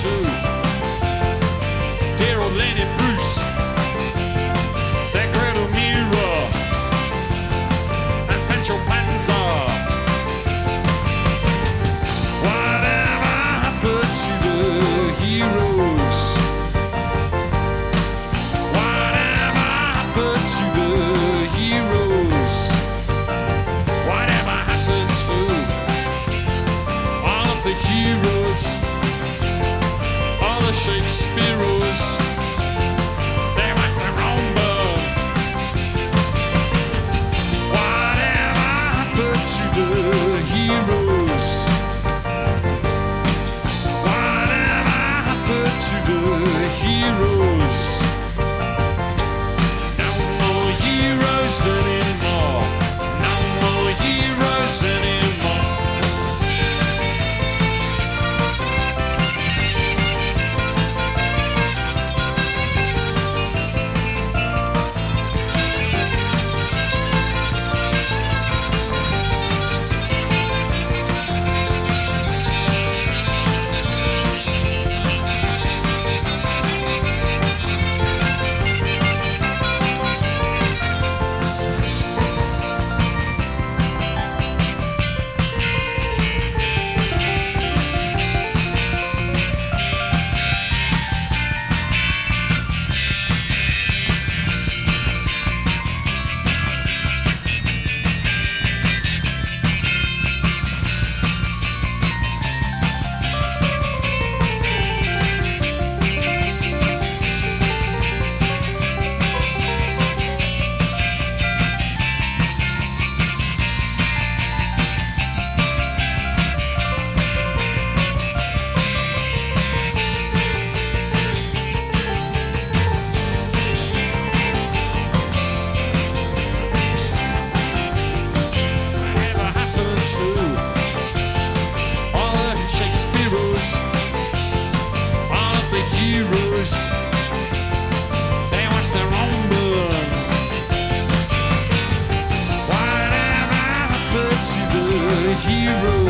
true. Daryl, Lenny Bruce, that great O'Meara, that Central Panza. Whatever happened to the heroes? Whatever happened to the heroes? They watch their own blood. Whatever happened to the heroes?